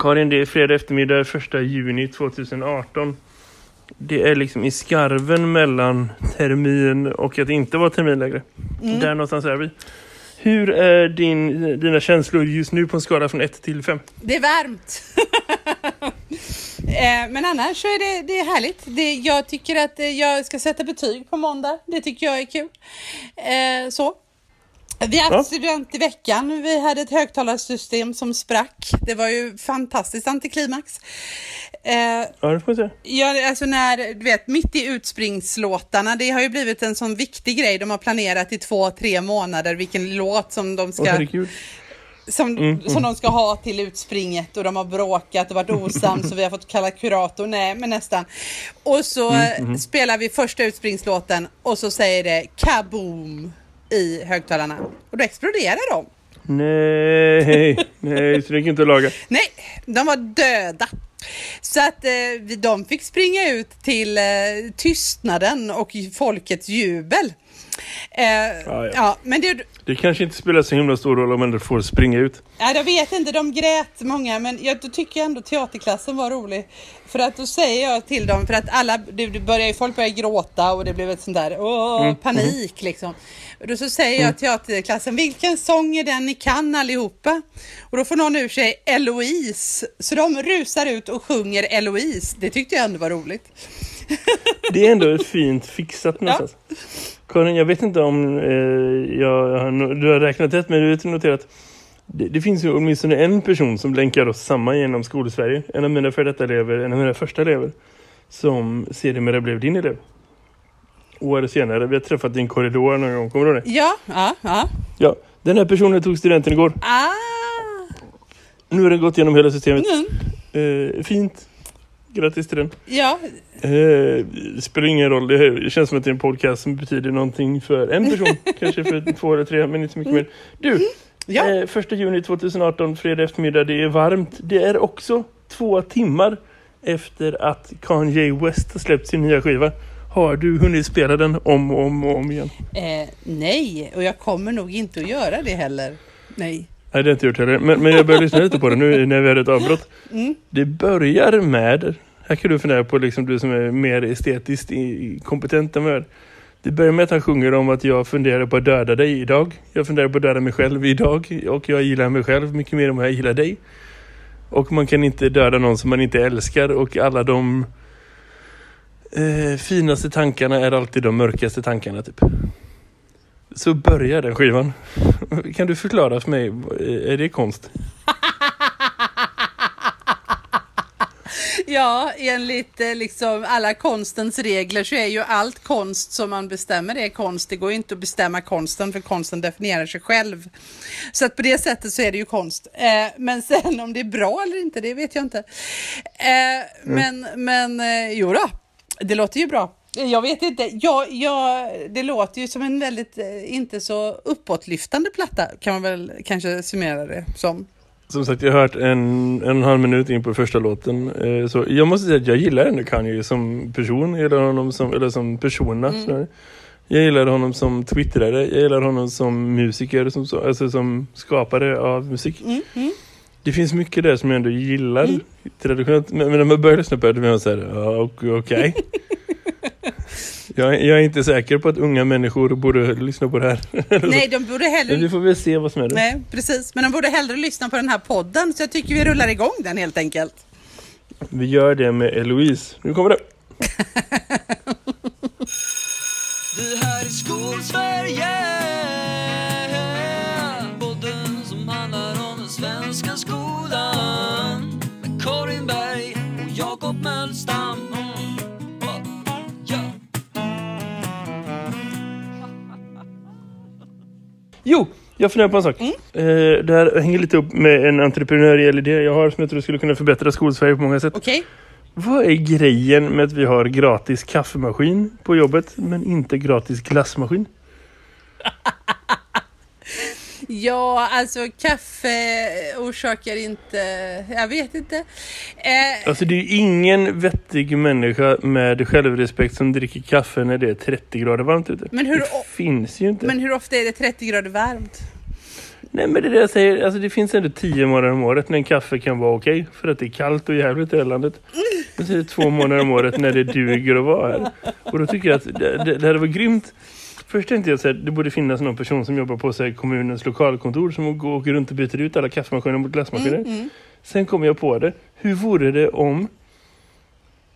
Karin, det är fredag eftermiddag, första juni 2018. Det är liksom i skarven mellan termin och att inte vara termin längre. Mm. Där någonstans är vi. Hur är din, dina känslor just nu på en skala från 1 till 5? Det är varmt. Eh, Men annars så är det, det är härligt. Det, jag tycker att eh, jag ska sätta betyg på måndag. Det tycker jag är kul. Eh, så. Vi har haft Ja. student i veckan. Vi hade ett högtalarsystem som sprack. Det var ju fantastiskt antiklimax. Eh, Ja, det får vi se. Ja, alltså när, du vet, mitt i utspringslåtarna, det har ju blivit en sån viktig grej. De har planerat i två, tre månader vilken låt som de ska, herregud. som, Mm, som de ska ha till utspringet och de har bråkat och varit osams och vi har fått kalla kurator, nej men nästan. Och så Mm, eh, spelar vi första utspringslåten och så säger det kaboom i högtalarna och då exploderar de. Nej, nej, så det gick inte att laga. Nej, de var döda. Så att eh, de fick springa ut till eh, tystnaden och folkets jubel. Eh, ja, ja. men det, Det kanske inte spelar så himla stor roll om man får springa ut. ja, jag vet inte, de grät många, men jag då tycker jag ändå teaterklassen var rolig. För att då säger jag till dem, för att alla, det, det börjar ju, folk börjar gråta och det blev ett sånt där, åh, panik liksom. Och då så säger jag till teaterklassen, vilken sång är den ni kan allihopa? Och då får någon ur sig Eloise. Så de rusar ut och sjunger Eloise. Det tyckte jag ändå var roligt. Det är ändå fint fixat någonstans. Karin, jag vet inte om eh, jag, du har räknat rätt, men du har noterat det, det finns ju åtminstone en person som länkar oss samman genom skolsverige. En av mina för detta elever, en av mina första elever, som sedermera blev din elev. År senare, vi har träffat din korridor någon gång, kommer du ihåg det? Ja, ja, ja. Ja, den här personen tog studenten igår. Ah, Nu har den gått igenom hela systemet. mm. Eh, fint. Grattis till den. ja, Eh, det spelar ingen roll. Det känns som att det är en podcast som betyder någonting för en person. kanske för två eller tre, men inte så mycket mer. Du, ja. eh, första juni 2018, fredag eftermiddag. Det är varmt. Det är också två timmar efter att Kanye West har släppt sin nya skiva. Har du hunnit spela den om och om och om igen? Eh, nej, och jag kommer nog inte att göra det heller. Nej. Nej, det har jag inte gjort heller. Men, men jag börjar lyssna lite på det nu när vi hade ett avbrott. Mm. Det börjar med, här kan du fundera på liksom du som är mer estetiskt kompetent än vad jag är. Det börjar med att han sjunger om att jag funderar på att döda dig idag. Jag funderar på att döda mig själv idag. Och jag gillar mig själv mycket mer än vad jag gillar dig. Och man kan inte döda någon som man inte älskar. Och alla de eh, finaste tankarna är alltid de mörkaste tankarna typ. Så börjar den skivan. Kan du förklara för mig, är det konst? Ja, enligt eh, liksom alla konstens regler så är ju allt konst som man bestämmer är konst. Det går ju inte att bestämma konsten för konsten definierar sig själv. Så att på det sättet så är det ju konst. Eh, men sen om det är bra eller inte, det vet jag inte. Eh, men men eh, jo då, det låter ju bra. Jag vet inte, jag, jag, det låter ju som en väldigt inte så uppåtlyftande platta kan man väl kanske summera det som. Som sagt, jag har hört en, en och en halv minut in på första låten. Eh, så jag måste säga att jag gillar ändå Kanye som person. Jag gillar honom som, eller som persona. Mm. Jag gillar honom som twittrare. Jag gillar honom som musiker. Som, så- alltså som skapare av musik. Mm, mm. Det finns mycket där som jag ändå gillar. Mm. Traditionellt. Men, men när man börjar lyssna på det ja ok- okej. jag, jag är inte säker på att unga människor borde lyssna på det här. Nej, de borde hellre... Men vi får väl se vad som är det. Nej, precis. Men de borde hellre lyssna på den här podden så jag tycker vi rullar igång den helt enkelt. Vi gör det med Eloise. Nu kommer det. Det här är Skolsverige Jo, jag funderar på en sak. Mm. Eh, det här hänger lite upp med en entreprenöriell idé jag har som jag tror skulle kunna förbättra skolsverige på många sätt. Okej? Vad är grejen med att vi har gratis kaffemaskin på jobbet men inte gratis glassmaskin? Ja, alltså kaffe orsakar inte... Jag vet inte. Eh, Alltså det är ju ingen vettig människa med självrespekt som dricker kaffe när det är 30 grader varmt ute. Men hur- det finns ju inte. men hur ofta är det 30 grader varmt? Nej men det är det jag säger, alltså det finns ändå tio månader om året när en kaffe kan vara okej. för att det är kallt och jävligt i det här landet. Men så är det två månader om året när det duger att vara här. Och då tycker jag att det, det, det hade varit grymt. Först tänkte jag att det borde finnas någon person som jobbar på här, kommunens lokalkontor som går, åker runt och byter ut alla kaffemaskiner mot glassmaskiner. Sen kom jag på det. Hur vore det om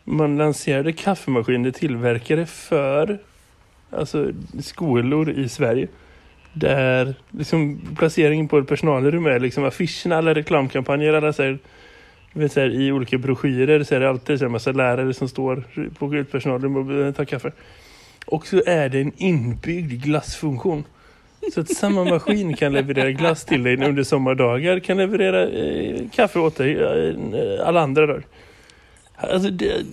man lanserade kaffemaskiner tillverkare för alltså skolor i Sverige där liksom placeringen på ett personalrum är liksom affischerna, alla reklamkampanjer, alla så här, vet, så här, i olika broschyrer så är det alltid så här, massa lärare som står på ett personalrum och tar kaffe. Och så är det en inbyggd glassfunktion. Så att samma maskin kan leverera glass till dig under sommardagar kan leverera eh, kaffe åt dig eh, alla andra dagar. Alltså det,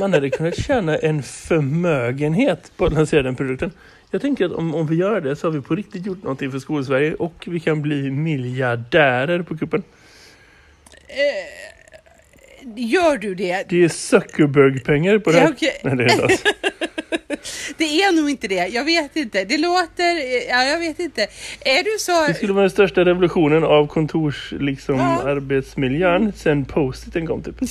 man hade kunnat tjäna en förmögenhet på att lansera den produkten. Jag tänker att om, om vi gör det så har vi på riktigt gjort någonting för Skolsverige och vi kan bli miljardärer på kuppen. Gör du det? Det är Zuckerberg-pengar på det. Ja, okej. Nej, det är alls. Det är nog inte det. Jag vet inte. Det låter... Ja, jag vet inte. Är du så... Det skulle vara den största revolutionen av kontors liksom, Ja. arbetsmiljön sen post-iten kom typ.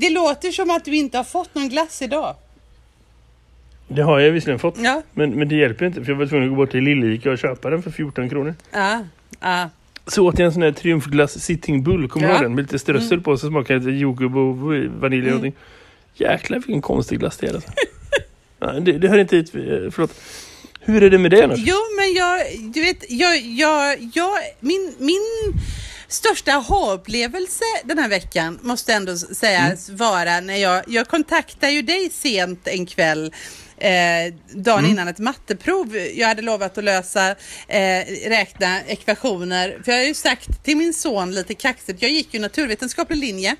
Det låter som att du inte har fått någon glass idag. Det har jag visserligen fått. Ja. Men, men det hjälper inte för jag var tvungen att gå bort till Lillika och köpa den för 14 kronor. Ja. Ja. Så åt jag en sån här triumfglass sitting bull, kommer du Ja. ihåg den? Med lite strössel på så smakar det jordgubb och vanilj och någonting. Jäklar vilken konstig glass det är alltså. det, det hör inte hit, eh, förlåt. Hur är det med det annars? Jo, men jag, du vet, jag, jag, jag, min, min största aha-upplevelse den här veckan måste ändå sägas vara när jag, jag kontaktar ju dig sent en kväll Eh, dagen innan ett matteprov. Jag hade lovat att lösa, eh, räkna ekvationer. För jag har ju sagt till min son lite kaxigt, jag gick ju naturvetenskaplig linje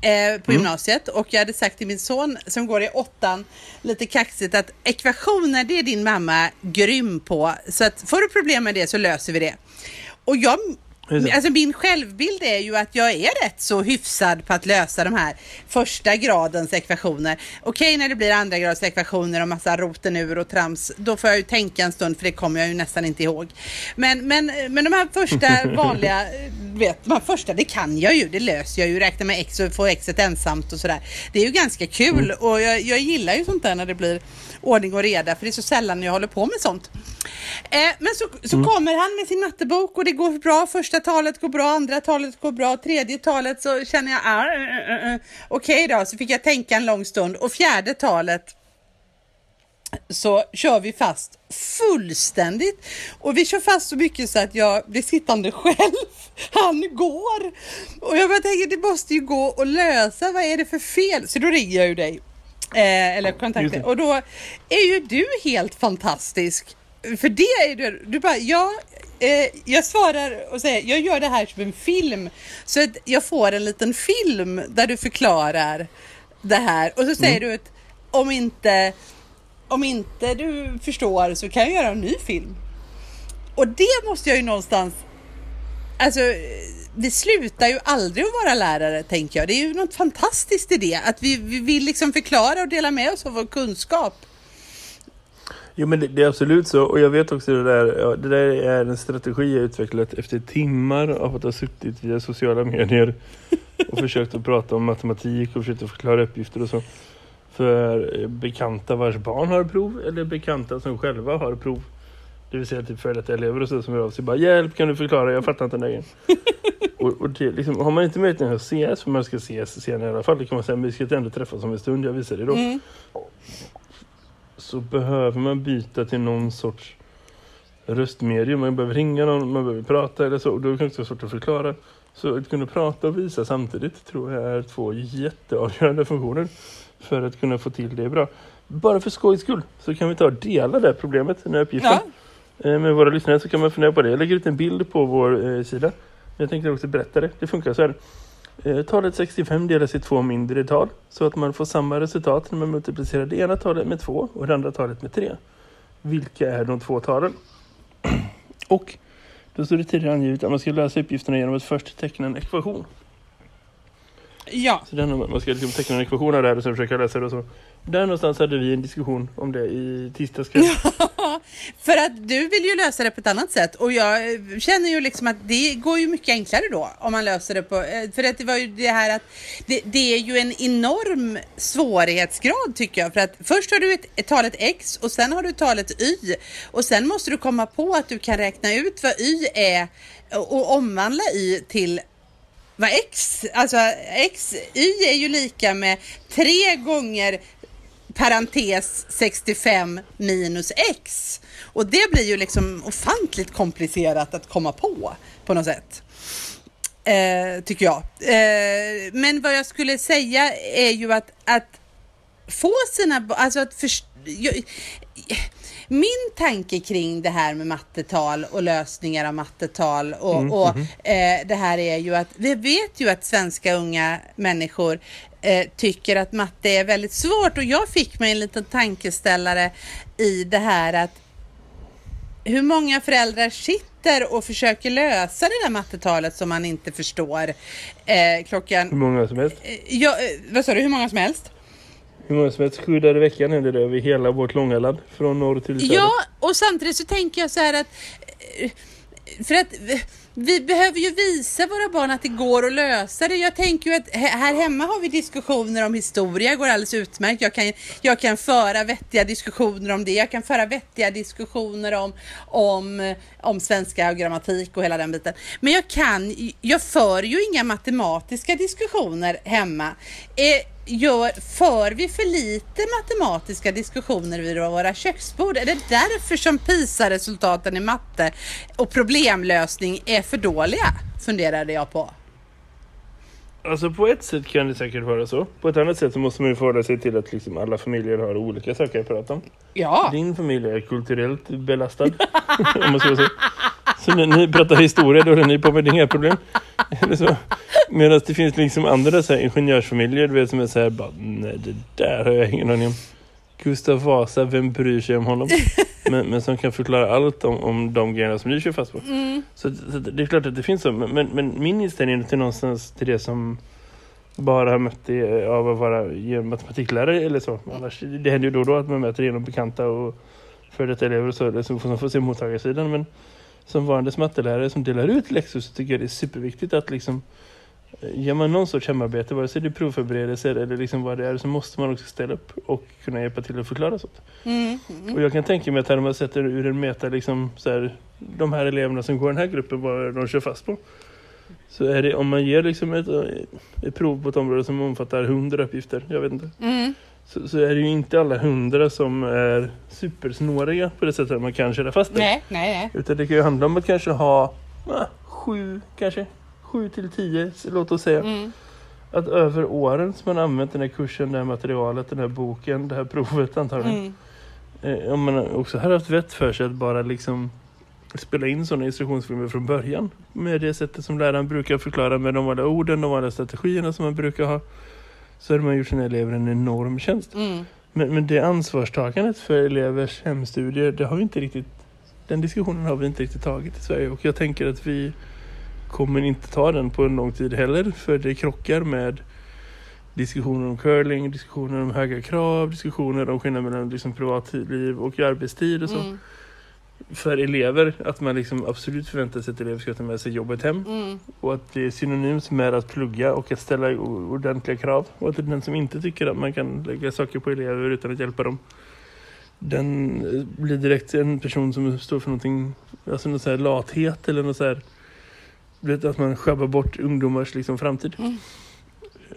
eh, på gymnasiet och jag hade sagt till min son som går i åttan lite kaxigt att ekvationer det är din mamma grym på så att får du problem med det så löser vi det. Och jag, alltså min självbild är ju att jag är rätt så hyfsad på att lösa de här första gradens ekvationer. Okej när det blir andra grads ekvationer och massa roten ur och trams, då får jag ju tänka en stund för det kommer jag ju nästan inte ihåg. Men, men, men de här första vanliga, vet, här första det kan jag ju, det löser jag ju, räkna med x och få xet ensamt och sådär. Det är ju ganska kul och jag, jag gillar ju sånt där när det blir ordning och reda för det är så sällan jag håller på med sånt. Eh, men så, så kommer han med sin mattebok och det går bra. Första talet går bra, andra talet går bra, tredje talet så känner jag ah, uh, uh, uh. okej då, så fick jag tänka en lång stund och fjärde talet så kör vi fast fullständigt och vi kör fast så mycket så att jag blir sittande själv. Han går och jag bara tänker det måste ju gå att lösa. Vad är det för fel? Så då ringer jag ju dig eh, eller kontaktar och då är ju du helt fantastisk. För det är du, du bara ja. Eh, jag svarar och säger jag gör det här som en film så att jag får en liten film där du förklarar det här och så säger du att om inte om inte du förstår så kan jag göra en ny film. Och det måste jag ju någonstans, alltså vi slutar ju aldrig att vara lärare tänker jag. Det är ju något fantastiskt i det, att vi, vi vill liksom förklara och dela med oss av vår kunskap. Jo men det, det är absolut så och jag vet också det där, ja, det där är en strategi jag utvecklat efter timmar av att ha suttit via sociala medier och försökt att prata om matematik och försökt att förklara uppgifter och så för eh, bekanta vars barn har prov eller bekanta som själva har prov. Det vill säga typ före detta elever och så som hör av sig bara hjälp kan du förklara, jag fattar inte den där och, och det, liksom, har man inte möjlighet att ses, för man ska ses senare i alla fall, då kan man säga men vi ska ändå träffas om en stund, jag visar det då Mm. så behöver man byta till någon sorts röstmedium. Man behöver ringa någon, man behöver prata eller så. Och då är det också svårt att förklara. Så att kunna prata och visa samtidigt tror jag är två jätteavgörande funktioner för att kunna få till det bra. Bara för skojs skull så kan vi ta och dela det här problemet, den här uppgiften. Ja. Eh, Med våra lyssnare så kan man fundera på det. Jag lägger ut en bild på vår eh, sida. Jag tänkte också berätta det. Det funkar så här. Eh, talet 65 delas i två mindre tal så att man får samma resultat när man multiplicerar det ena talet med två och det andra talet med tre. Vilka är de två talen? och då står det tidigare angivet att man ska lösa uppgifterna genom att först teckna en ekvation. Ja, Så den, man ska liksom teckna en ekvation av det här och sen försöka läsa det och så. Där någonstans hade vi en diskussion om det i tisdags kväll. För att du vill ju lösa det på ett annat sätt och jag känner ju liksom att det går ju mycket enklare då om man löser det på, eh, för att det var ju det här att det, det är ju en enorm svårighetsgrad tycker jag för att först har du ett, ett talet x och sen har du talet y och sen måste du komma på att du kan räkna ut vad y är och omvandla y till vad x, alltså x, y är ju lika med tre gånger parentes 65 minus x. Och det blir ju liksom ofantligt komplicerat att komma på på något sätt. Eh, tycker jag. Eh, men vad jag skulle säga är ju att, att få sina alltså att först, jag, min tanke kring det här med mattetal och lösningar av mattetal och, Mm, och eh, det här är ju att vi vet ju att svenska unga människor eh, tycker att matte är väldigt svårt och jag fick mig en liten tankeställare i det här att hur många föräldrar sitter och försöker lösa det där mattetalet som man inte förstår eh, klockan... Hur många som helst. Eh, ja, eh, vad sa du, hur många som helst? Hur många som helst sju dagar i veckan är det över hela vårt långa land. Från norr till söder. Ja, och samtidigt så tänker jag så här att eh, för att vi- behöver ju visa våra barn att det går att lösa det. Jag tänker ju att här hemma har vi diskussioner om historia, det går alldeles utmärkt. Jag kan, jag kan föra vettiga diskussioner om det. Jag kan föra vettiga diskussioner om, om, om svenska och grammatik och hela den biten. Men jag kan, jag för ju inga matematiska diskussioner hemma. Eh, gör, för vi för lite matematiska diskussioner vid våra köksbord? Är det därför som PISA-resultaten i matte och problemlösning är för dåliga? Funderade jag på. Alltså på ett sätt kan det säkert vara så. På ett annat sätt så måste man ju förhålla sig till att liksom alla familjer har olika saker att prata om. Ja, Din familj är kulturellt belastad. om man ska säga. Så när ni pratar historia då håller ni på med inga problem. Eller så. Medan det finns liksom andra så här, ingenjörsfamiljer du vet, som är så här, bara, nej det där har jag ingen aning om. Gustav Vasa, vem bryr sig om honom? Men, men som kan förklara allt om, om de grejerna som ni kör fast på. Så, så det är klart att det finns så. Men, men, min inställning är till någonstans till det som bara har mött det av att vara matematiklärare eller så. Annars, det händer ju då och då att man möter genom bekanta och för detta elever och så, så som får se mottagarsidan. Men som varandes mattelärare som delar ut läxor så tycker jag det är superviktigt att liksom Ger man någon sorts hemarbete, vare sig det är provförberedelser eller liksom vad det är, så måste man också ställa upp och kunna hjälpa till att förklara sånt. mm. Och jag kan tänka mig att här när man sätter ur en meta liksom så här, de här eleverna som går den här gruppen, vad de kör fast på. Så är det, om man ger liksom ett, ett prov på ett område som omfattar hundra uppgifter, jag vet inte. Mm. Så, så är det ju inte alla hundra som är supersnåriga på det sättet att man kan köra fast det. nej, nej, nej. Utan det kan ju handla om att kanske ha ah, sju, kanske sju till tio, låt oss säga. Mm. Att över åren som man använt den här kursen, det här materialet, den här boken, det här provet antagligen. Mm. Eh, om man också har haft vett för sig att bara liksom spela in sådana instruktionsfilmer från början. Med det sättet som läraren brukar förklara med de alla orden, de alla strategierna som man brukar ha. Så har man gjort sina elever en enorm tjänst. Mm. Men, men det ansvarstagandet för elevers hemstudier, det har vi inte riktigt, den diskussionen har vi inte riktigt tagit i Sverige. Och jag tänker att vi kommer inte ta den på en lång tid heller. För det krockar med diskussioner om curling, diskussioner om höga krav, diskussioner om skillnaden mellan liksom privatliv och arbetstid och så. Mm. För elever, att man liksom absolut förväntar sig att elever ska ta med sig jobbet hem. Mm. Och att det är synonymt med att plugga och att ställa ordentliga krav. Och att den som inte tycker att man kan lägga saker på elever utan att hjälpa dem. Den eh, blir direkt en person som står för någonting, alltså någon så här lathet eller något så här. Vet, att man sjabbar bort ungdomars liksom framtid. Mm.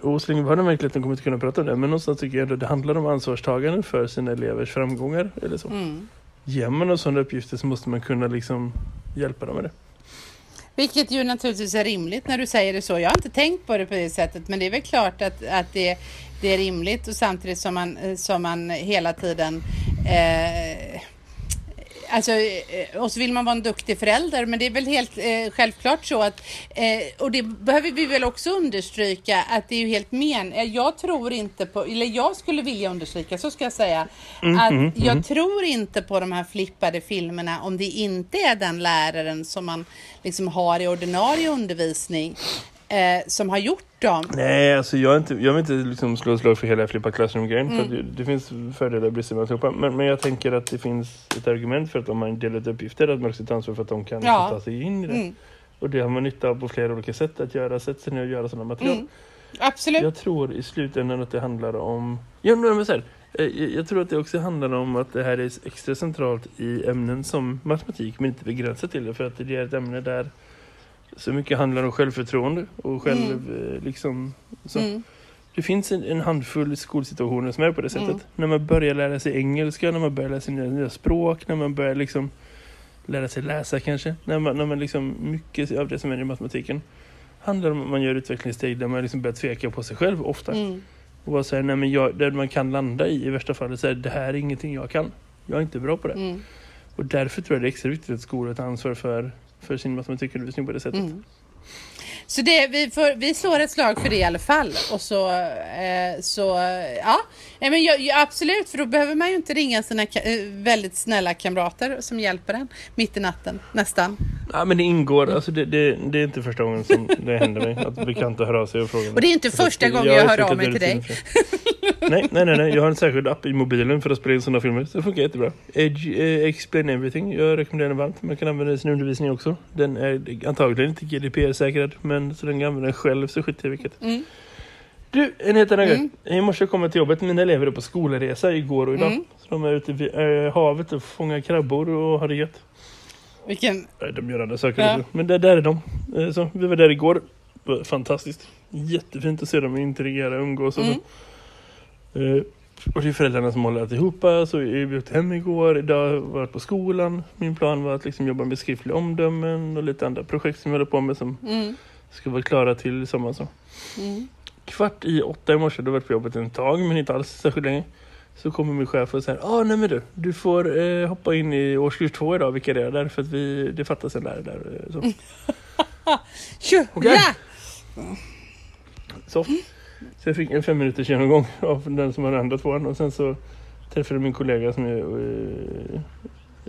Och så länge vi har den verkligheten kommer inte kunna prata om det. Men någonstans tycker jag att det handlar om ansvarstagande för sina elevers framgångar eller så. Mm. Ger man dem sådana uppgifter så måste man kunna liksom hjälpa dem med det. Vilket ju naturligtvis är rimligt när du säger det så. Jag har inte tänkt på det på det sättet, men det är väl klart att, att det, det är rimligt och samtidigt som man, som man hela tiden eh, Alltså, eh, och så vill man vara en duktig förälder, men det är väl helt eh, självklart så att, eh, och det behöver vi väl också understryka, att det är ju helt men... eh, Jag tror inte på, eller jag skulle vilja understryka, så ska jag säga, att jag tror inte på de här flippade filmerna om det inte är den läraren som man liksom har i ordinarie undervisning. Eh, som har gjort dem. Nej, alltså jag, inte, jag vill inte liksom slå slag för hela flippa classroom-grejen. Mm. Det, det finns fördelar och brister med alltihopa. Men, men jag tänker att det finns ett argument för att om man delar ut uppgifter att man också tar ansvar för att de kan Ja. ta sig in i det. Mm. Och det har man nytta av på flera olika sätt att göra. Sätt sig ner och göra sådana material. Mm. Absolut. Jag tror i slutändan att det handlar om... Ja, men så här, eh, jag tror att det också handlar om att det här är extra centralt i ämnen som matematik men inte begränsat till det för att det är ett ämne där så mycket handlar om självförtroende och själv eh, liksom så. Mm. Det finns en, en handfull skolsituationer som är på det sättet. Mm. När man börjar lära sig engelska, när man börjar lära sig nya, nya språk, när man börjar liksom lära sig läsa kanske. När man, när man liksom, mycket av det som är i matematiken handlar om att man gör utvecklingssteg där man liksom börjar tveka på sig själv ofta. Mm. Och bara säga, nej men jag, där man kan landa i i värsta fall, säga det här är ingenting jag kan. Jag är inte bra på det. Mm. Och därför tror jag det är extra viktigt att skolor tar ansvar för, för sin matematikundervisning på det sättet. Mm. Så det, vi, får, vi slår ett slag för det i alla fall. Och så, eh, så ja. Men jag, jag, absolut, för då behöver man ju inte ringa sina eh, väldigt snälla kamrater som hjälper en mitt i natten, nästan. Ja men det ingår, alltså det, det, det är inte första gången som det händer mig att bekanta hör av sig och frågar Och det är inte Så att första gången har jag hör av mig till dig. nej, nej, nej, nej, jag har en särskild app i mobilen för att spela in sådana filmer. Så det funkar jättebra. Edge eh, Explain Everything, jag rekommenderar den varmt. Man kan använda den i sin undervisning också. Den är antagligen inte GDPR-säkrad, men så den kan använda den själv så skiter jag vilket. Mm. Du, en helt annan Mm. grej. I morse kom jag till jobbet. Mina elever är på skolresa igår och idag. Mm. Så de är ute vid äh, havet och fångar krabbor och har det gött. Vilken, De gör andra saker Ja. Men där, där är de. Eh, Så, vi var där igår. Fantastiskt. Jättefint att se dem interagera och umgås. Och, Mm. så. Eh, och det är föräldrarna som håller alltihopa. Så vi åkte hem igår. Idag har jag varit på skolan. Min plan var att liksom jobba med skriftliga omdömen och lite andra projekt som jag håller på med som mm, ska vara klara till sommaren. Så. mm. Kvart i åtta i morse, då har jag varit på jobbet en tag men inte alls särskilt länge. Så kommer min chef och säger, ah nej men du, du får eh, hoppa in i årskurs två idag, vilka det är där, för att vi, det fattas en lärare där. eh, Så. Tjo, Okej. ja! Så. Så jag fick en fem minuters genomgång av den som har den andra tvåan och sen så träffade min kollega som är eh,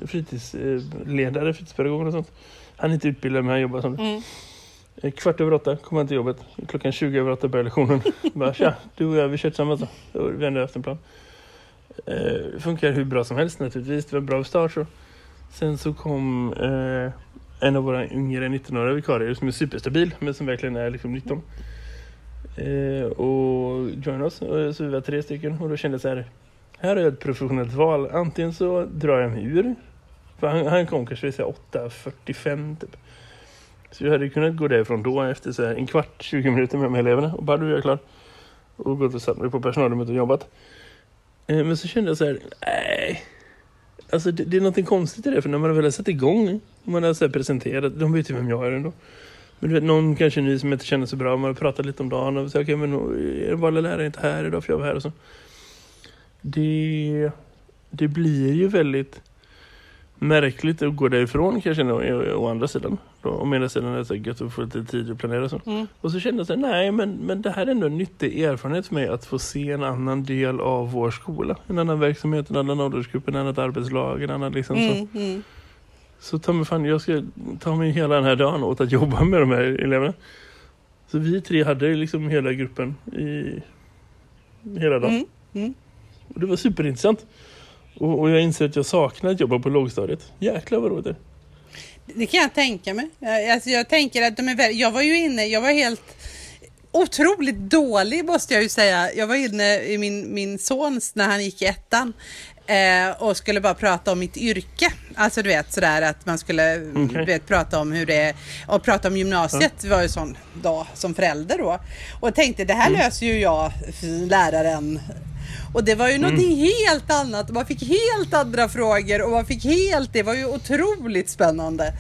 fritidsledare, fritidspedagog och sånt. Han är inte utbildad men han jobbar som det. Mm. Eh, Kvart över åtta kom han till jobbet. Klockan 20 över åtta började lektionen. Bara, tja, du och jag, vi kör tillsammans då. Vi ändå efter en plan. Eh, funkar hur bra som helst naturligtvis. Det var en bra start. Så. Sen så kom eh, en av våra yngre 19-åriga vikarier som är superstabil men som verkligen är liksom 19. Eh, och join oss. Eh, så vi var tre stycken och då kände jag så här. Här har jag ett professionellt val. Antingen så drar jag mig ur. För han, han kom kanske vid 8.45 typ. Så jag hade kunnat gå därifrån då efter så här en kvart, 20 minuter med de här eleverna och bara du är jag klar. Och gått och satt mig på personalrummet och jobbat. Eh, Men så kände jag så här, nej. Alltså det, det är någonting konstigt i det för när man väl har satt igång, man har så här presenterat, de vet ju vem jag är ändå. Men du vet, någon kanske ny som inte känner så bra, man har pratat lite om dagen och så okej men är den vanliga läraren inte här idag för jag var här och så. Det, det blir ju väldigt märkligt att gå därifrån kanske å, å, andra sidan. Då, å ena sidan är det så gött att få lite tid att planera och så. Mm. Och så kände jag så nej men, men det här är ändå en nyttig erfarenhet för mig att få se en annan del av vår skola. En annan verksamhet, en annan åldersgrupp, en annat arbetslag, en annan liksom så. Mm, mm. Så ta mig fan, jag ska ta mig hela den här dagen åt att jobba med de här eleverna. Så vi tre hade liksom hela gruppen i hela dagen. Mm, mm. Och det var superintressant. Och, och jag inser att jag saknar att jobba på lågstadiet. Jäklar vad roligt det. Det kan jag tänka mig. Jag- Alltså jag tänker att de är väldigt, jag var ju inne, jag var helt otroligt dålig måste jag ju säga. Jag var inne i min, min sons när han gick i ettan eh, och skulle bara prata om mitt yrke. Alltså du vet sådär att man skulle du vet, prata om hur det är och prata om gymnasiet. Det var ju sån dag som förälder då. Och tänkte det här löser ju jag, läraren. Och det var ju någonting helt annat. Man fick helt andra frågor och man fick helt, det var ju otroligt spännande.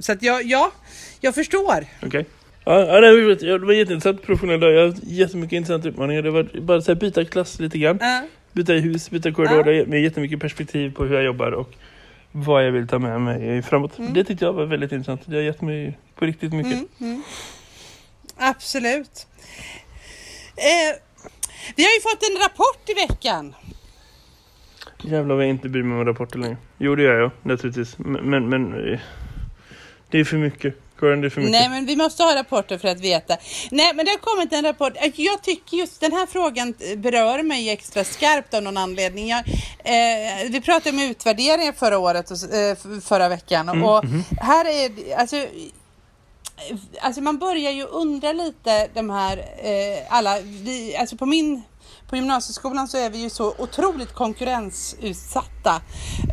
Så att jag, ja, jag förstår. Okej. Ja, ja, det var, jätteintressant professionell dag. Jag har haft jättemycket intressanta utmaningar. Det var bara här, byta klass lite grann. Ja. Byta hus, byta korridor. Det har gett mig jättemycket perspektiv på hur jag jobbar och vad jag vill ta med mig framåt. Det tyckte jag var väldigt intressant. Det har gett mig på riktigt mycket. Mm, mm. Absolut. Eh, vi har ju fått en rapport i veckan. Jävlar vad jag inte bryr mig om rapporter längre. Jo det gör jag naturligtvis. Men, men, men eh, det är för mycket. Karin, det är för mycket. Nej, men vi måste ha rapporter för att veta. Nej, men det har kommit en rapport. Jag tycker just den här frågan berör mig extra skarpt av någon anledning. Jag, eh, vi pratade om utvärderingar förra året och eh, förra veckan Mm, och mhm. här är alltså Alltså man börjar ju undra lite de här eh, alla, vi, alltså på min på gymnasieskolan så är vi ju så otroligt konkurrensutsatta.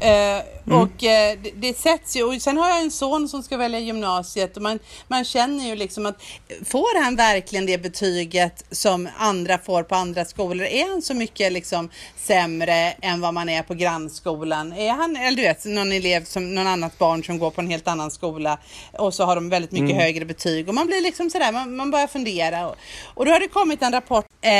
Eh, Och eh, det, det sätts ju, och sen har jag en son som ska välja gymnasiet och man, man känner ju liksom att får han verkligen det betyget som andra får på andra skolor? Är han så mycket liksom sämre än vad man är på grannskolan? Är han, eller du vet, någon elev som, någon annat barn som går på en helt annan skola och så har de väldigt mycket högre betyg och man blir liksom sådär, man, man börjar fundera. Och, och då har det kommit en rapport eh,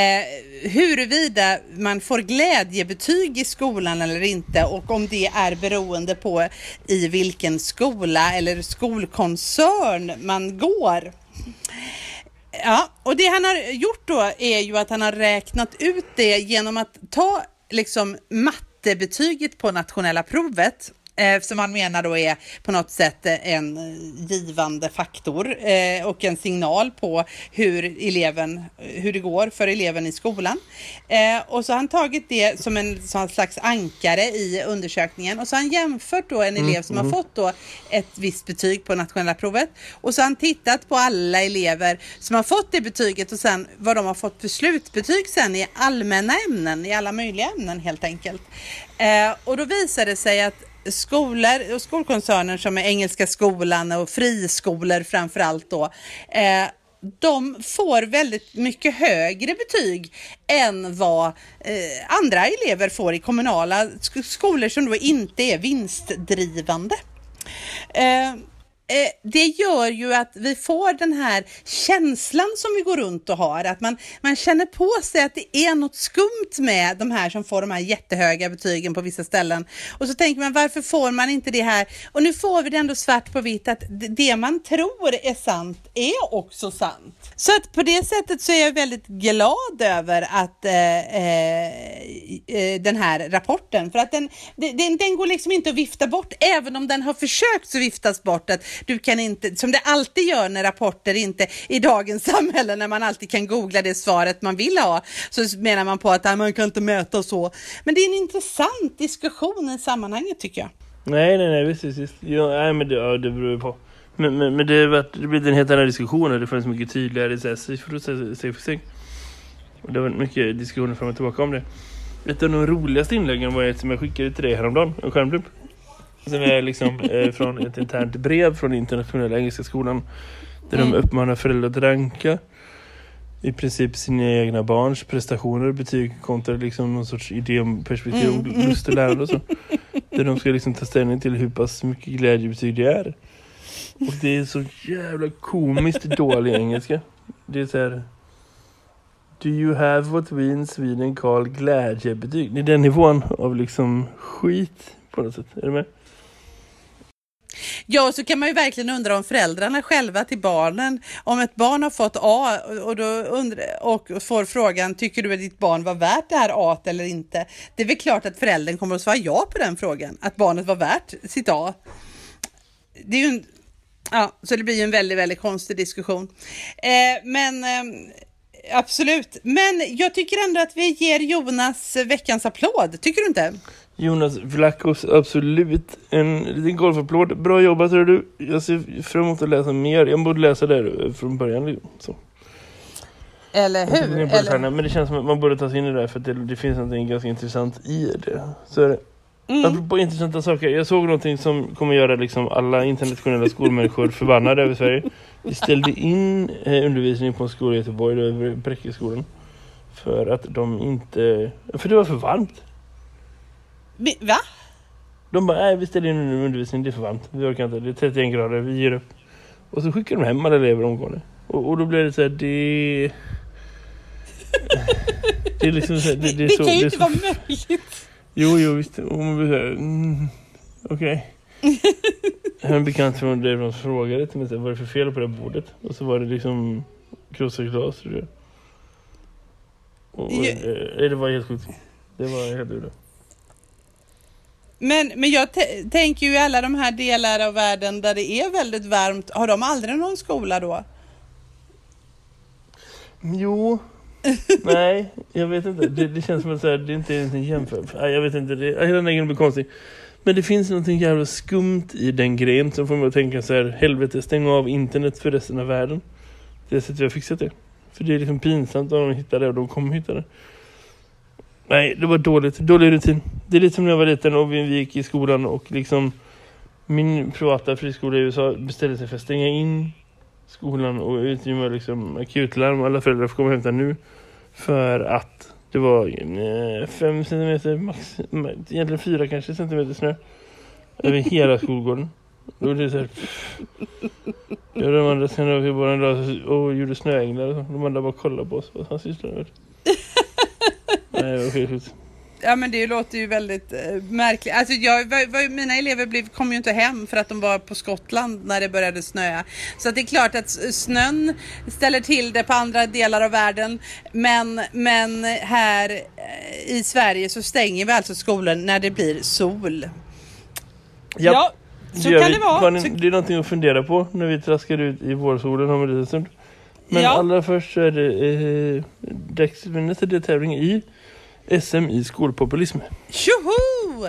huruvida man får glädjebetyg i skolan eller inte och om det är beroende på i vilken skola eller skolkoncern man går. Ja, och det han har gjort då är ju att han har räknat ut det genom att ta liksom mattebetyget på nationella provet eh, som han menar då är på något sätt eh, en eh, givande faktor eh, och en signal på hur eleven, hur det går för eleven i skolan. Eh, och så har han tagit det som en slags ankare i undersökningen och så har han jämfört då en elev som har fått då ett visst betyg på nationella provet och så har han tittat på alla elever som har fått det betyget och sen vad de har fått för slutbetyg sen i allmänna ämnen, i alla möjliga ämnen helt enkelt. Eh, och då visar det sig att skolor och skolkoncerner som är Engelska skolan och friskolor framför allt då, eh, de får väldigt mycket högre betyg än vad eh, andra elever får i kommunala sk- skolor som då inte är vinstdrivande. Eh, eh, Eh, det gör ju att vi får den här känslan som vi går runt och har, att man, man känner på sig att det är något skumt med de här som får de här jättehöga betygen på vissa ställen. Och så tänker man varför får man inte det här? Och nu får vi det ändå svart på vitt att det man tror är sant är också sant. Så att på det sättet så är jag väldigt glad över att eh, eh, eh den här rapporten, för att den, den, den den går liksom inte att vifta bort, även om den har försökt så viftas bort att du kan inte, som det alltid gör när rapporter inte, i dagens samhälle när man alltid kan googla det svaret man vill ha, så menar man på att ah, man kan inte mäta och så. Men det är en intressant diskussion i sammanhanget tycker jag. Nej, nej, nej, visst, visst. Ja, nej, men det, ja, det beror ju på. Men, men, men det varit, det blir en helt annan diskussion och det finns mycket tydligare siffror steg för steg. Och det har varit mycket diskussioner fram och tillbaka om det. Ett av de roligaste inläggen var ett som jag skickade till dig häromdagen, en skärmdump. Som är liksom eh, från ett internt brev från Internationella Engelska Skolan. Där de uppmanar föräldrar att ranka i princip sina egna barns prestationer, betyg kontra liksom någon sorts idé om perspektiv och lust och lärande och så. Där de ska liksom ta ställning till hur pass mycket glädjebetyg det är. Och det är så jävla komiskt dålig engelska. Det är så här. Do you have what we in Sweden call glädjebetyg? Det är den nivån av liksom skit på något sätt. Är du med? Ja, så kan man ju verkligen undra om föräldrarna själva till barnen, om ett barn har fått A och, då undrar, och får frågan, tycker du att ditt barn var värt det här A eller inte? Det är väl klart att föräldern kommer att svara ja på den frågan, att barnet var värt sitt A. Det är ju en, ja, så det blir ju en väldigt, väldigt konstig diskussion. Eh, men eh, absolut, men jag tycker ändå att vi ger Jonas veckans applåd, tycker du inte? Jonas Vlachos, absolut. En liten golfapplåd. Bra jobbat hör du. Jag ser fram emot att läsa mer. Jag borde läsa där från början. liksom. Så. Eller hur? Eller, träna, Men det känns som att man borde ta sig in i det där för att det, det finns något ganska intressant i det. Så är det. mm. Apropå intressanta saker. Jag såg någonting som kommer göra liksom alla internationella skolmänniskor förbannade över Sverige. Vi ställde in eh, undervisning på en skola i Göteborg, Bräckeskolan. För att de inte... För det var för varmt. Vi- Va? De bara, nej vi ställer in undervisning, det är för varmt. Vi orkar inte, det är 31 grader, vi ger upp. Och så skickar de hem alla elever omgående. Och, och då blir det så här, det... Det är liksom så här, det, det är det så... kan ju det inte så vara möjligt. Jo, jo, visst. Och man blir så här, mm, okej. Har en bekant från där de frågade till mig, vad är det för fel på det här bordet? Och så var det liksom krossade glas. tror jag. Och, och, Ja. eh, det var helt sjukt. Det var helt det. Men, men jag tänker ju alla de här delar av världen där det är väldigt varmt, har de aldrig någon skola då? Jo. Nej, jag vet inte. Det, det känns som att här, det inte är någonting jämfört. Nej, jag vet inte. Det, hela den grejen blir konstig. Men det finns någonting jävla skumt i den grejen som får mig att tänka så här, helvete, stäng av internet för resten av världen. Det är sättet vi har fixat det. För det är liksom pinsamt om de hittar det och de kommer hitta det. Nej, det var dåligt. Dålig rutin. Det är lite som när jag var liten och vi vi gick i skolan och liksom min privata friskola i USA beställde sig för att stänga in skolan och utrymma liksom akutlarm. Alla föräldrar får komma och hämta nu. För att det var eh, fem centimeter max, egentligen fyra kanske centimeter snö över hela skolgården. Då det så här. Jag och de andra skandinaviska barnen dag och gjorde snöänglar och så. De andra bara kollade på oss. Vad sysslar de med? Nej, det var skitsjukt. Ja men det låter ju väldigt eh, märkligt. Alltså jag, var, var, mina elever blev, kom ju inte hem för att de var på Skottland när det började snöa. Så att det är klart att snön ställer till det på andra delar av världen. Men, men här eh, i Sverige så stänger vi alltså skolan när det blir sol. Ja, så gör kan vi. det vara. Ni- Så- Det är någonting att fundera på när vi traskar ut i vårsolen om en liten stund. Men Ja. allra först så är det eh, dags för nästa deltävling i SM i skolpopulism. Tjoho!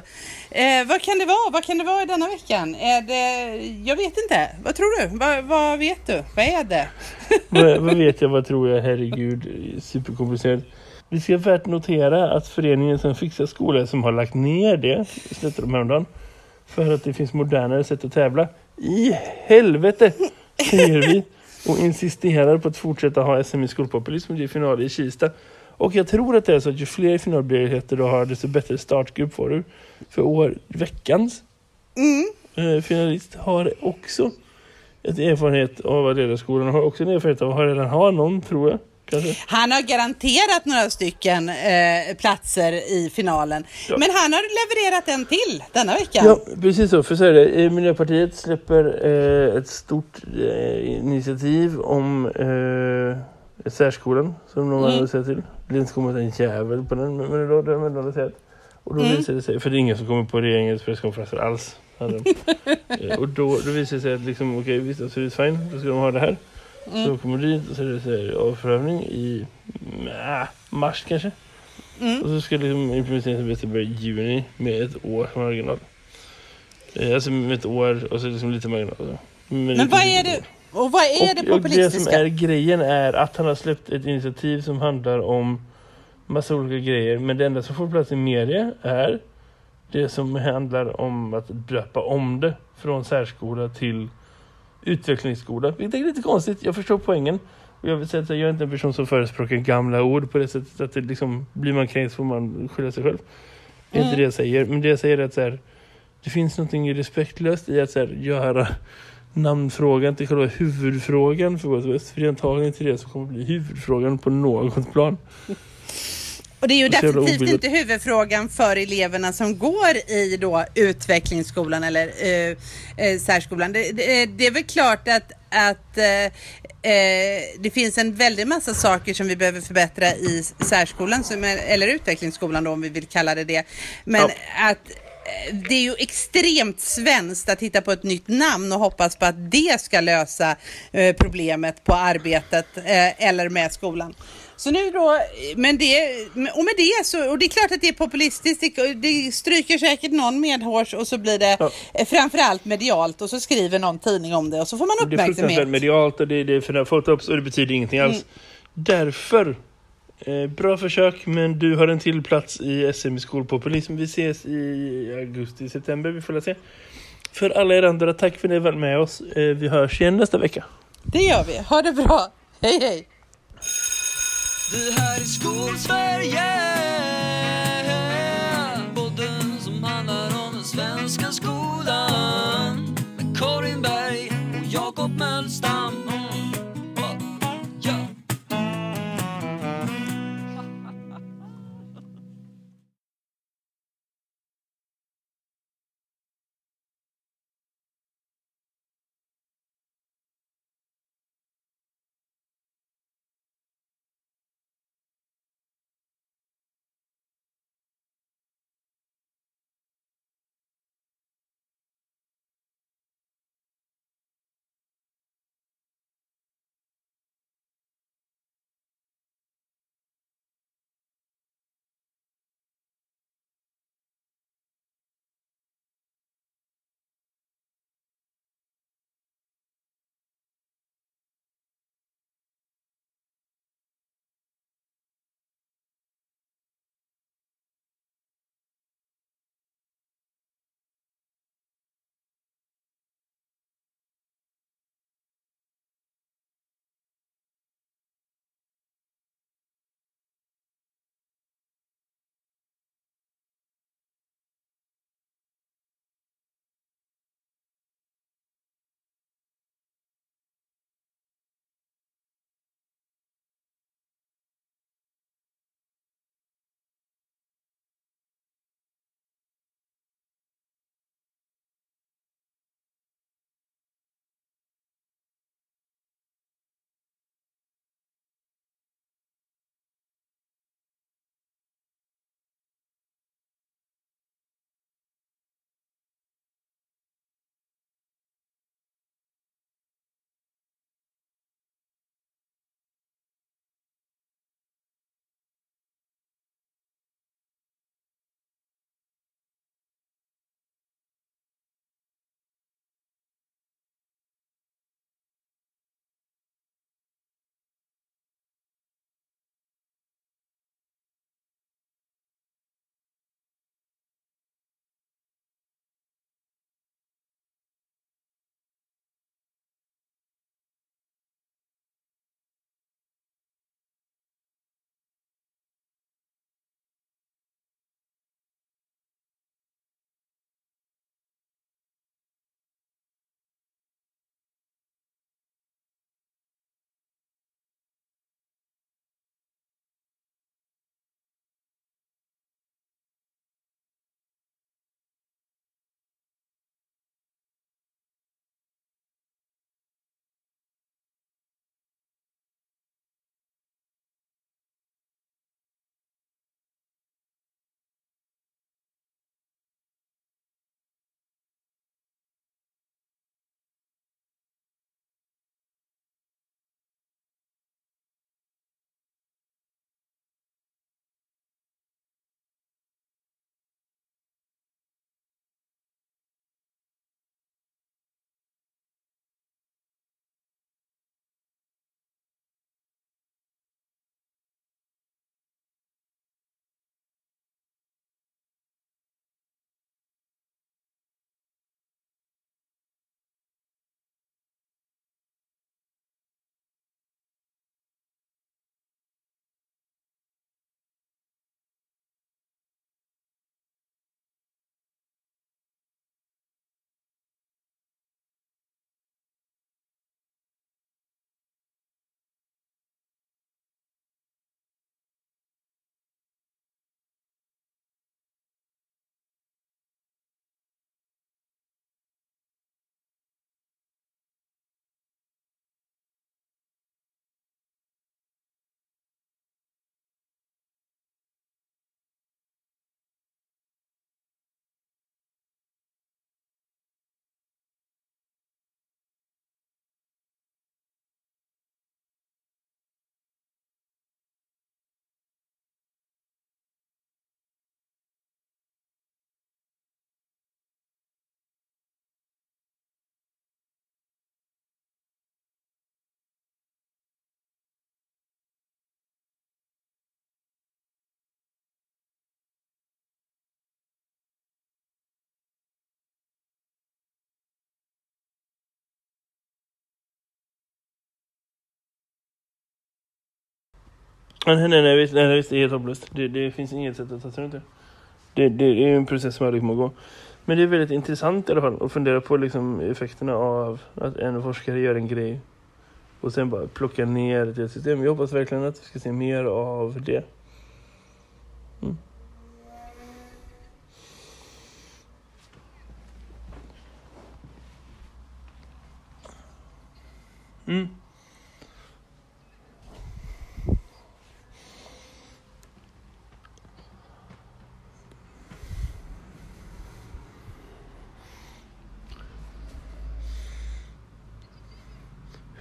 Eh, vad kan det vara? Vad kan det vara i denna veckan? Är det, jag vet inte. Vad tror du? Vad, vad vet du? Vad är det? vad, vad vet jag, vad tror jag? Herregud, superkomplicerat. Vi ska värt notera att föreningen som fixar skola som har lagt ner det, släppte de häromdagen, för att det finns modernare sätt att tävla. I helvete, säger vi. Och insisterar på att fortsätta ha SM i skolpopulism. Det är final i Kista. Och jag tror att det är så att ju fler finalbiljetter du har, desto bättre startgrupp får du. För år, veckans Mm. eh, finalist har också ett erfarenhet av leda skolan. Har också en erfarenhet av att redan ha någon, tror jag. Kanske. Han har garanterat några stycken eh, platser i finalen. Ja. Men han har levererat en till denna veckan. Ja, precis så. För så är det. Eh, Miljöpartiet släpper eh, ett stort eh, initiativ om eh, särskolan som de Mm. hade sett till. Det inte kommit en jävel på den, men men det har de sett. Och då Mm. visade det sig, för det är ingen som kommer på regeringens presskonferenser alls. hade eh, och då, då visade det sig att liksom, okej visst, absolut fine, då ska de ha det här. Mm. Så kommer dit och så är det så avprövning i äh, mars kanske. Mm. Och så ska liksom implementeringsarbetet börja i juni med ett år som marginal. Eh, alltså med ett år och så liksom lite marginal. Men vad är det, och vad är det och, och det som populistiska? är grejen är att han har släppt ett initiativ som handlar om massa olika grejer. Men det enda som får plats i media är det som handlar om att döpa om det från särskola till utvecklingsskola. Vilket är lite konstigt, jag förstår poängen. Och jag vill säga att jag är inte en person som förespråkar gamla ord på det sättet att det liksom, blir man kränkt får man skylla sig själv. Det är inte Mm. det jag säger. Men det jag säger är att så här, det finns något respektlöst i att så här, göra namnfrågan till själva huvudfrågan för West. För det är antagligen till det som kommer bli huvudfrågan på något plan. Och det är ju definitivt inte huvudfrågan för eleverna som går i då utvecklingsskolan eller eh, eh, särskolan. Det, det, det är väl klart att, att eh, eh, det finns en väldig massa saker som vi behöver förbättra i särskolan, som eller utvecklingsskolan då om vi vill kalla det det. Men Ja. att det är ju extremt svenskt att hitta på ett nytt namn och hoppas på att det ska lösa eh, problemet på arbetet eh, eller med skolan. Så nu då, men det, och med det så, och det är klart att det är populistiskt, det, det stryker säkert någon medhårs och så blir det Ja. eh, framförallt medialt och så skriver någon tidning om det och så får man Det är fruktansvärt uppmärksamhet. medialt och det, det för det folk upp och det betyder ingenting alls. Mm. Därför, bra försök men du har en till plats i SM i skolpopulism. Vi ses i augusti, september, vi får se. För alla er andra, tack för att ni var med oss. Eh, vi hörs igen nästa vecka. Det gör vi, ha det bra, hej hej! Det här är Skolsverige Podden som handlar om den svenska skolan Med Karin Berg och Jakob Mölstam Nej, nej, nej, visst, nej, visst, det är helt hopplöst. Det, det finns inget sätt att ta sig runt det. Det, det är en process som aldrig kommer gå. Men det är väldigt intressant i alla fall att fundera på liksom effekterna av att en forskare gör en grej och sen bara plocka ner det till ett system. Jag hoppas verkligen att vi ska se mer av det. Mm. Mm.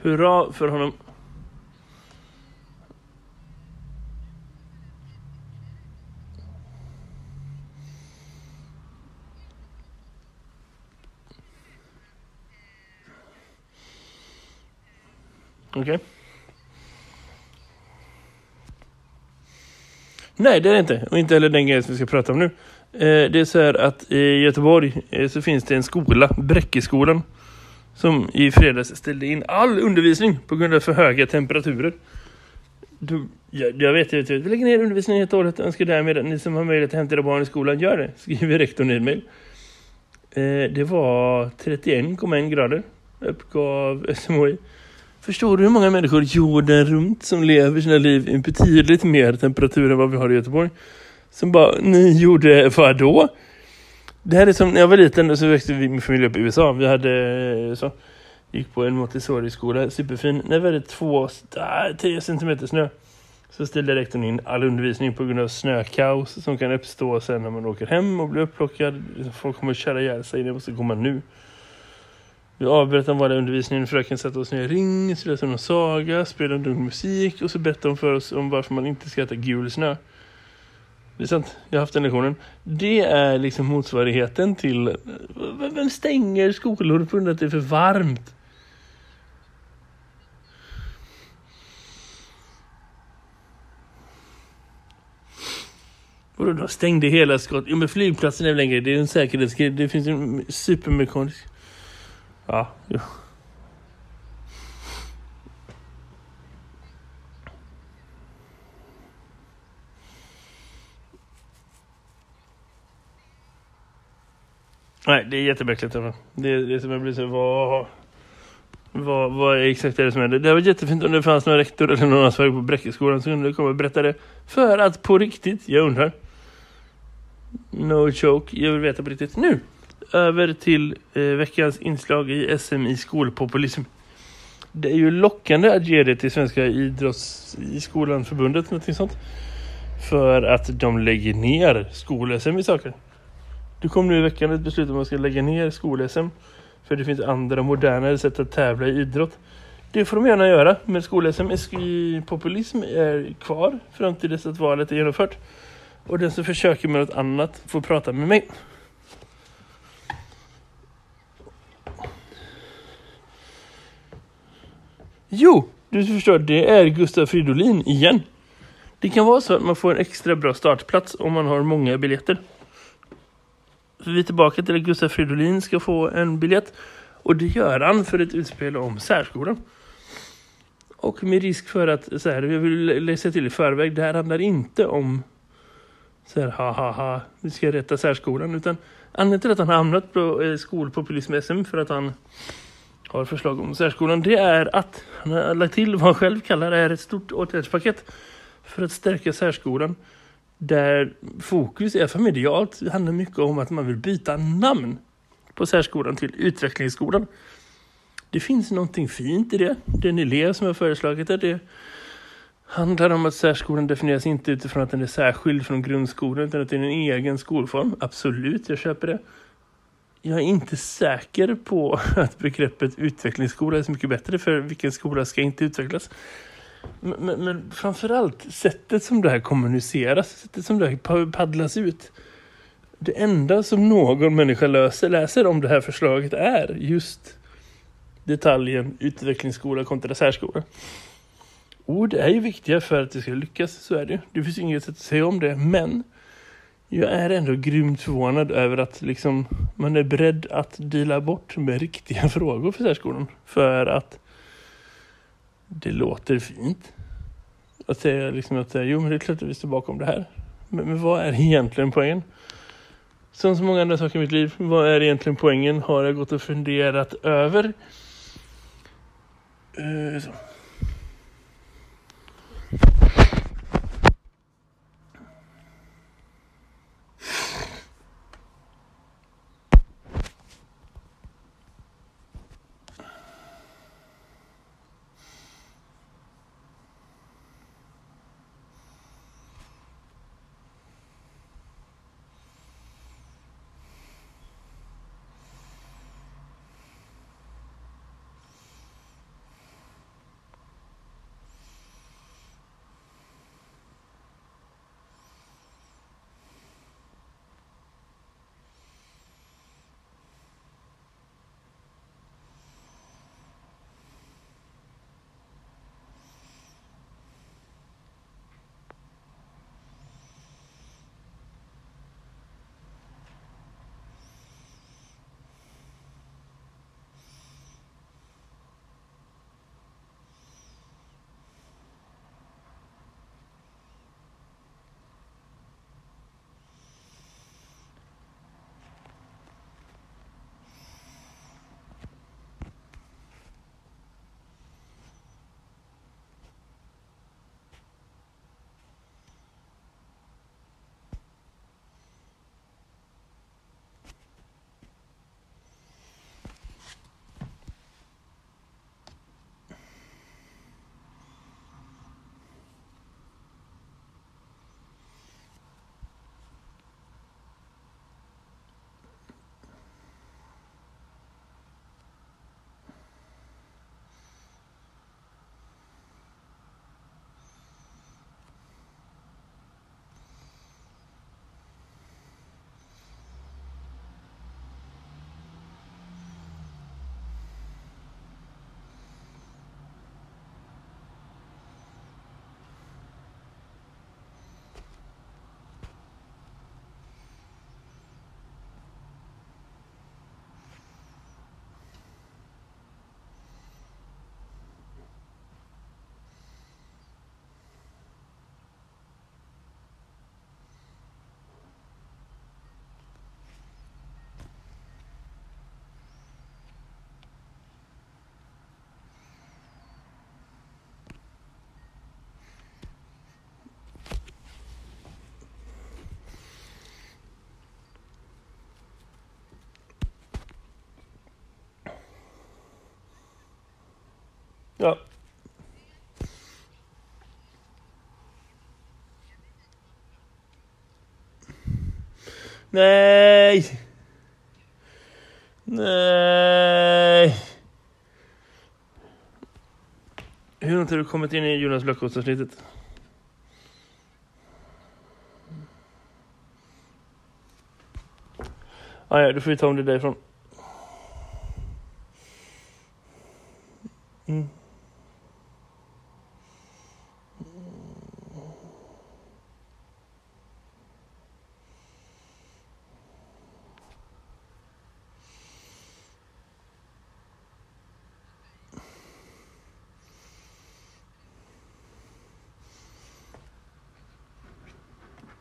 Hurra för honom. Okej. Nej, det är det inte. Och inte heller den grejen som vi ska prata om nu. Eh, det är så här att i Göteborg eh, så finns det en skola, Bräckeskolan, som i fredags ställde in all undervisning på grund av för höga temperaturer. Du, jag, jag vet, jag vet, vi lägger ner undervisningen helt och hållet. Önskar därmed att ni som har möjlighet att hämta era barn i skolan gör det. Skriver rektorn i en mejl. Eh, det var 31,1 grader uppgav SMHI. Förstår du hur många människor jorden runt som lever sina liv i betydligt mer temperatur än vad vi har i Göteborg? Som bara, ni gjorde vad då? Det här är som när jag var liten så växte vi min familj upp i USA. Vi hade eh, så gick på en Montessori-skola, superfin. När vi hade två, äh, ah, 10 centimeter snö så ställde rektorn in all undervisning på grund av snökaos som kan uppstå sen när man åker hem och blir upplockad. Folk kommer att köra ihjäl sig, det måste komma nu. Vi avbröt den vanliga undervisningen, fröken satte oss ner i ring, spelade som någon saga, spelade en dum musik och så berättade hon för oss om varför man inte ska äta gul snö. Det är sant, jag har haft den lektionen. Det är liksom motsvarigheten till... Vem stänger skolor på grund av att det är för varmt? Vadå, de stängde hela skott? Jo men flygplatsen är väl längre, det är en säkerhetsgrej. Det finns en supermekanisk... Ja, jo. Nej, det är jättemärkligt. Det, det som jag blir så vad, vad, vad är exakt det som händer? Det var jättefint om det fanns någon rektor eller någon ansvarig på Bräckeskolan som kunde komma och berätta det. För att på riktigt, jag undrar. No joke, jag vill veta på riktigt. Nu, över till eh, veckans inslag i SM i skolpopulism. Det är ju lockande att ge det till Svenska idrotts i skolan förbundet någonting sånt. För att de lägger ner skol-SM i saker. Du kom nu i veckan ett beslut om att man ska lägga ner skol-SM. För det finns andra modernare sätt att tävla i idrott. Det får de gärna göra. Men skol-SM populism är kvar fram till dess att valet är genomfört. Och den som försöker med något annat får prata med mig. Jo, du förstår, det är Gustav Fridolin igen. Det kan vara så att man får en extra bra startplats om man har många biljetter. För vi är tillbaka till att Gustav Fridolin ska få en biljett. Och det gör han för ett utspel om särskolan. Och med risk för att, så här, jag vill läsa till i förväg, det här handlar inte om så här, ha ha ha, vi ska rätta särskolan. Utan anledningen till att han har hamnat på eh, skolpopulism SM för att han har förslag om särskolan, det är att han har lagt till vad han själv kallar är ett stort åtgärdspaket för att stärka särskolan. Där fokus är familjalt. Det handlar mycket om att man vill byta namn på särskolan till utvecklingsskolan. Det finns någonting fint i det. Den elev som har föreslagit det, det handlar om att särskolan definieras inte utifrån att den är särskild från grundskolan utan att det är en egen skolform. Absolut, jag köper det. Jag är inte säker på att begreppet utvecklingsskola är så mycket bättre för vilken skola ska inte utvecklas. Men, men, framförallt sättet som det här kommuniceras, sättet som det här paddlas ut. Det enda som någon människa löser, läser om det här förslaget är just detaljen utvecklingsskola kontra särskola. Ord är ju viktiga för att det ska lyckas, så är det. Det finns inget sätt att säga om det, men jag är ändå grymt förvånad över att liksom, man är beredd att dela bort med riktiga frågor för särskolan. För att det låter fint. Att säga liksom att eh, jo men det är klart att vi står bakom det här. Men, men vad är egentligen poängen? Som så många andra saker i mitt liv, vad är egentligen poängen? Har jag gått och funderat över? Eh, Ja. Nej. Nej. Hur har inte du kommit in i Jonas Lökås-avsnittet? Ah, ja, du får ju ta om det därifrån.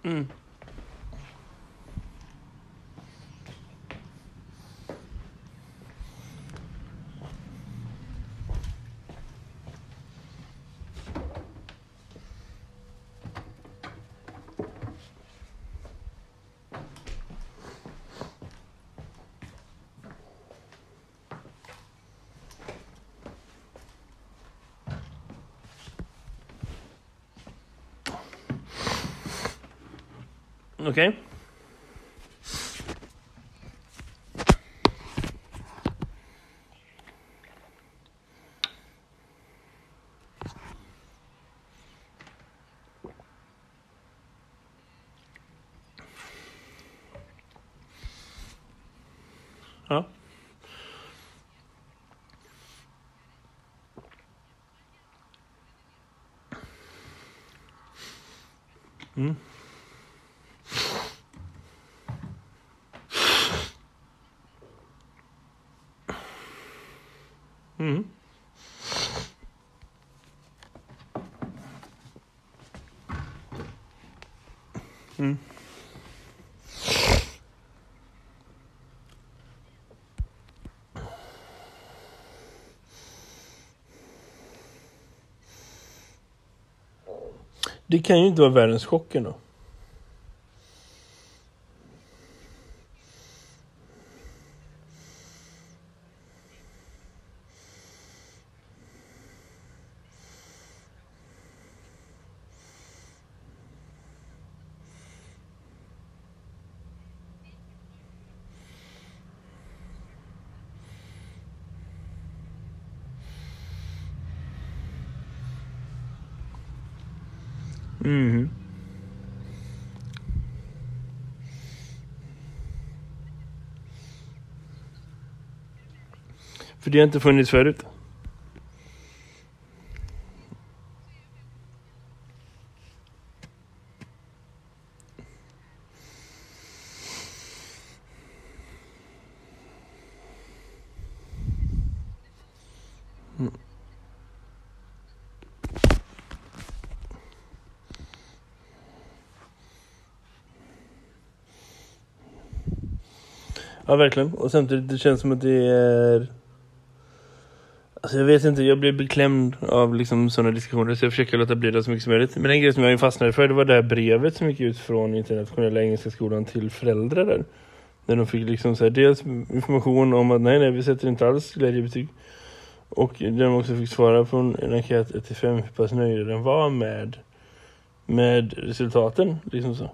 Mm. Okej. Ja. Mm. Mm. Mm. Det kan ju inte vara världens chock ändå. För det har inte funnits förut. Mm. Ja, verkligen. Och samtidigt, det känns som att det är... Alltså jag vet inte, jag blir beklämd av liksom sådana diskussioner så jag försöker låta bli det så mycket som möjligt. Men en grej som jag fastnade för det var det här brevet som gick ut från internationella engelska skolan till föräldrar där. Där de fick liksom så här, dels information om att nej, nej, vi sätter inte alls glädjebetyg. Och där de också fick svara från en enkät 1-5 hur pass nöjda den var med, med resultaten. Liksom så.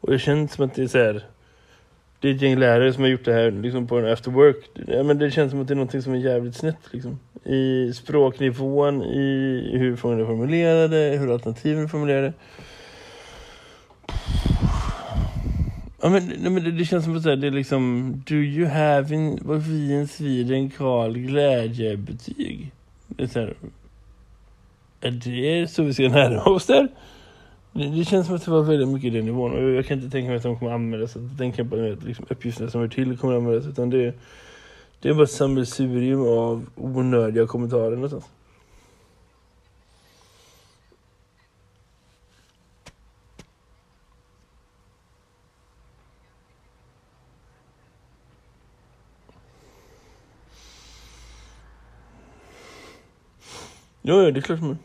Och det känns som att det är så här det är ett gäng lärare som har gjort det här liksom på en after work. Ja, men det känns som att det är något som är jävligt snett. Liksom. I språknivån, i hur frågorna är formulerade, hur alternativen är formulerade. Ja, men, nej, men det, det känns som att det är liksom Do you have in, vad vi en Karl glädjebetyg? Det är så här, är det så vi ska närma oss där? Det, det känns som att det var väldigt mycket den nivån. Och jag kan inte tänka mig att de kommer använda sig. Jag tänker att liksom, uppgifterna som är till kommer användas. Utan det, det är bara ett sammelsurium av onödiga kommentarer någonstans. Jo, ja, det är klart som.